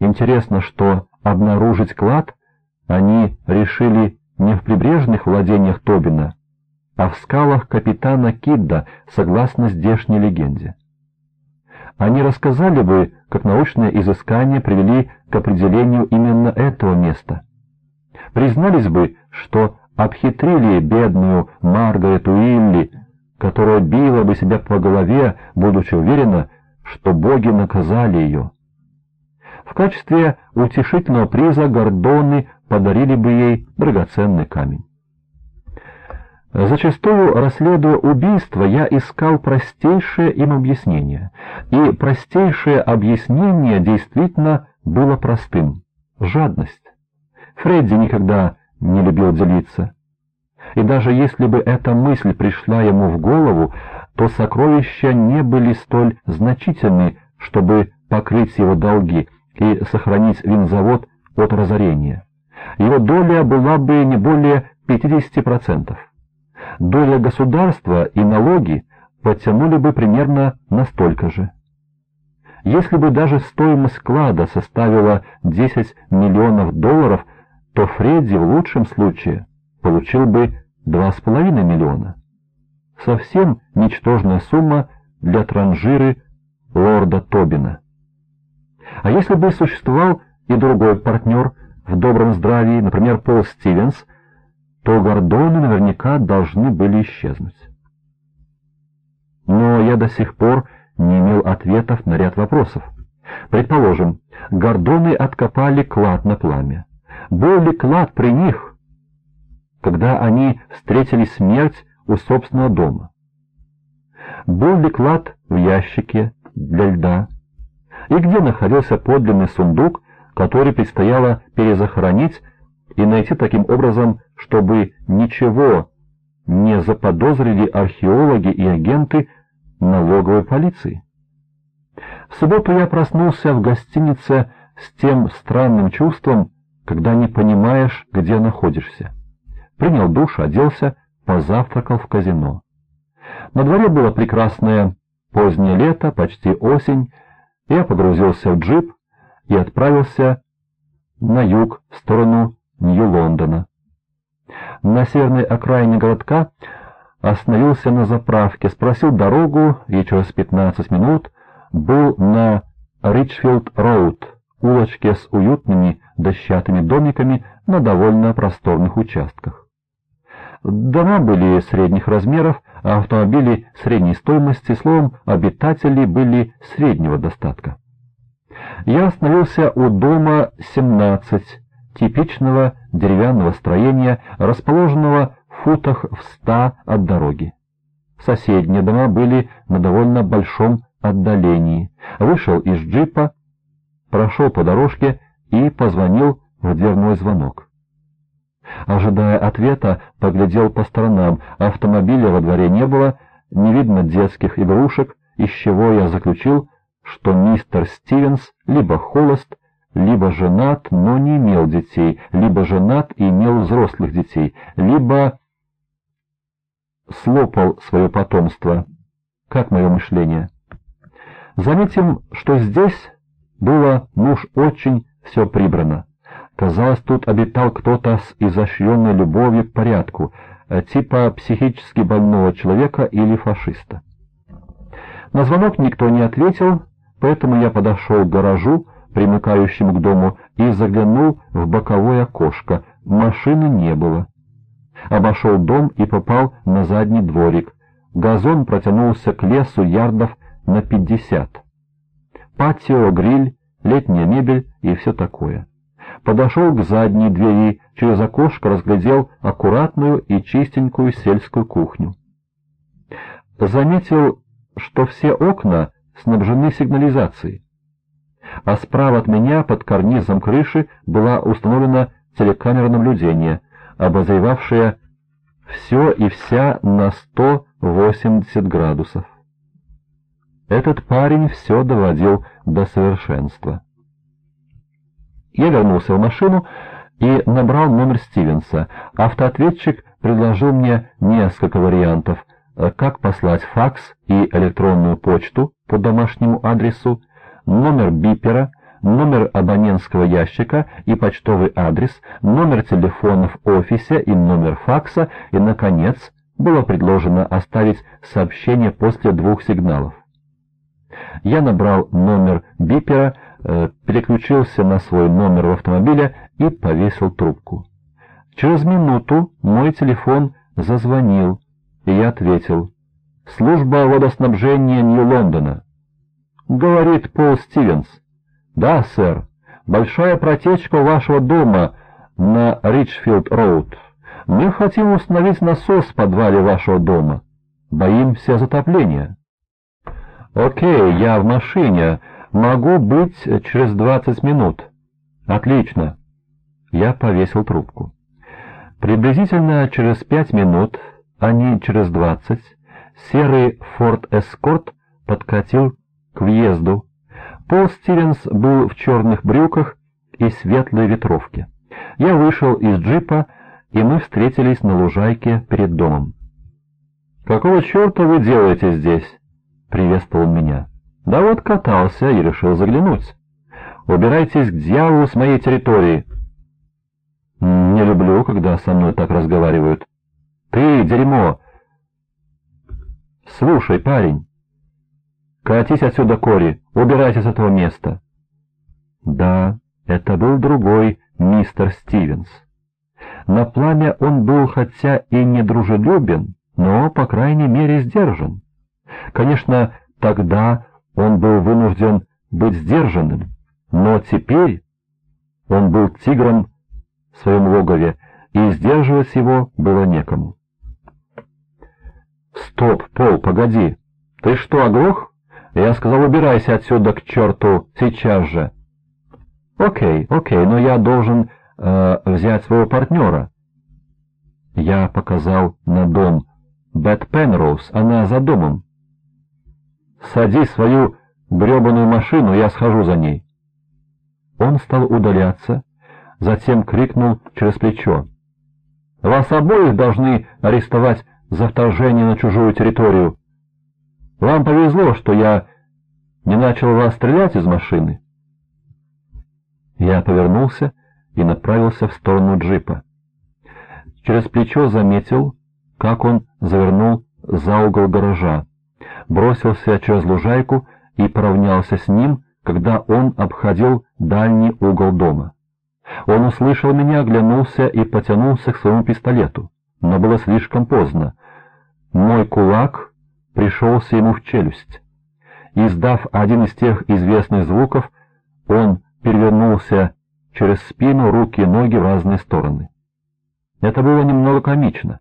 Интересно, что обнаружить клад они решили не в прибрежных владениях Тобина, а в скалах капитана Кидда, согласно здешней легенде. Они рассказали бы, как научные изыскания привели к определению именно этого места. Признались бы, что обхитрили бедную Маргарет Уилли, которая била бы себя по голове, будучи уверена, что боги наказали ее. В качестве утешительного приза Гордоны подарили бы ей драгоценный камень. Зачастую, расследуя убийство, я искал простейшее им объяснение, и простейшее объяснение действительно было простым — жадность. Фредди никогда не любил делиться. И даже если бы эта мысль пришла ему в голову, то сокровища не были столь значительны, чтобы покрыть его долги и сохранить винзавод от разорения. Его доля была бы не более 50%. Доля государства и налоги подтянули бы примерно настолько же. Если бы даже стоимость склада составила 10 миллионов долларов, то Фредди в лучшем случае получил бы 2,5 миллиона. Совсем ничтожная сумма для транжиры лорда Тобина. А если бы существовал и другой партнер в добром здравии, например, Пол Стивенс, то Гордоны наверняка должны были исчезнуть. Но я до сих пор не имел ответов на ряд вопросов. Предположим, Гордоны откопали клад на пламя. Был ли клад при них, когда они встретили смерть у собственного дома? Был ли клад в ящике для льда? И где находился подлинный сундук, который предстояло перезахоронить и найти таким образом, чтобы ничего не заподозрили археологи и агенты налоговой полиции? В субботу я проснулся в гостинице с тем странным чувством, когда не понимаешь, где находишься. Принял душ, оделся, позавтракал в казино. На дворе было прекрасное позднее лето, почти осень. Я погрузился в джип и отправился на юг, в сторону Нью-Лондона. На северной окраине городка остановился на заправке, спросил дорогу и через 15 минут был на Ричфилд-Роуд, улочке с уютными дощатыми домиками на довольно просторных участках. Дома были средних размеров, а автомобили средней стоимости, словом, обитатели были среднего достатка. Я остановился у дома 17, типичного деревянного строения, расположенного в футах в ста от дороги. Соседние дома были на довольно большом отдалении. Вышел из джипа, прошел по дорожке и позвонил в дверной звонок. Ожидая ответа, поглядел по сторонам. Автомобиля во дворе не было, не видно детских игрушек, из чего я заключил, что мистер Стивенс либо холост, либо женат, но не имел детей, либо женат и имел взрослых детей, либо слопал свое потомство. Как мое мышление? Заметим, что здесь было муж очень все прибрано. Казалось, тут обитал кто-то с изощренной любовью к порядку, э, типа психически больного человека или фашиста. На звонок никто не ответил, поэтому я подошел к гаражу, примыкающему к дому, и заглянул в боковое окошко. Машины не было. Обошел дом и попал на задний дворик. Газон протянулся к лесу ярдов на пятьдесят. Патио, гриль, летняя мебель и все такое. Подошел к задней двери, через окошко разглядел аккуратную и чистенькую сельскую кухню. Заметил, что все окна снабжены сигнализацией, а справа от меня под карнизом крыши была установлена телекамера наблюдения, обозревавшая все и вся на 180 градусов. Этот парень все доводил до совершенства. Я вернулся в машину и набрал номер Стивенса. Автоответчик предложил мне несколько вариантов, как послать факс и электронную почту по домашнему адресу, номер бипера, номер абонентского ящика и почтовый адрес, номер телефона в офисе и номер факса, и, наконец, было предложено оставить сообщение после двух сигналов. Я набрал номер бипера, э, переключился на свой номер в автомобиле и повесил трубку. Через минуту мой телефон зазвонил, и я ответил. «Служба водоснабжения Нью-Лондона». Говорит Пол Стивенс. «Да, сэр. Большая протечка вашего дома на Ричфилд-Роуд. Мы хотим установить насос в подвале вашего дома. Боимся затопления». «Окей, я в машине. Могу быть через двадцать минут». «Отлично». Я повесил трубку. Приблизительно через пять минут, а не через двадцать, серый Ford Escort подкатил к въезду. Пол Стивенс был в черных брюках и светлой ветровке. Я вышел из джипа, и мы встретились на лужайке перед домом. «Какого черта вы делаете здесь?» — приветствовал меня. «Да вот катался и решил заглянуть. Убирайтесь к дьяволу с моей территории». «Не люблю, когда со мной так разговаривают». «Ты, дерьмо!» «Слушай, парень!» «Катись отсюда, Кори! Убирайся с этого места!» Да, это был другой мистер Стивенс. На пламя он был хотя и недружелюбен, но, по крайней мере, сдержан. Конечно, тогда он был вынужден быть сдержанным, но теперь он был тигром в своем логове, и сдерживать его было некому. «Стоп, Пол, погоди! Ты что, оглох? Я сказал, убирайся отсюда к черту сейчас же!» «Окей, окей, но я должен э, взять своего партнера». Я показал на дом. Бет Пенроуз, она за домом. «Сади свою гребаную машину, я схожу за ней». Он стал удаляться, затем крикнул через плечо. «Вас обоих должны арестовать за вторжение на чужую территорию. Вам повезло, что я не начал вас стрелять из машины». Я повернулся и направился в сторону джипа. Через плечо заметил, как он завернул за угол гаража бросился через лужайку и поравнялся с ним, когда он обходил дальний угол дома. Он услышал меня, оглянулся и потянулся к своему пистолету, но было слишком поздно. Мой кулак пришелся ему в челюсть. Издав один из тех известных звуков, он перевернулся через спину, руки и ноги в разные стороны. Это было немного комично.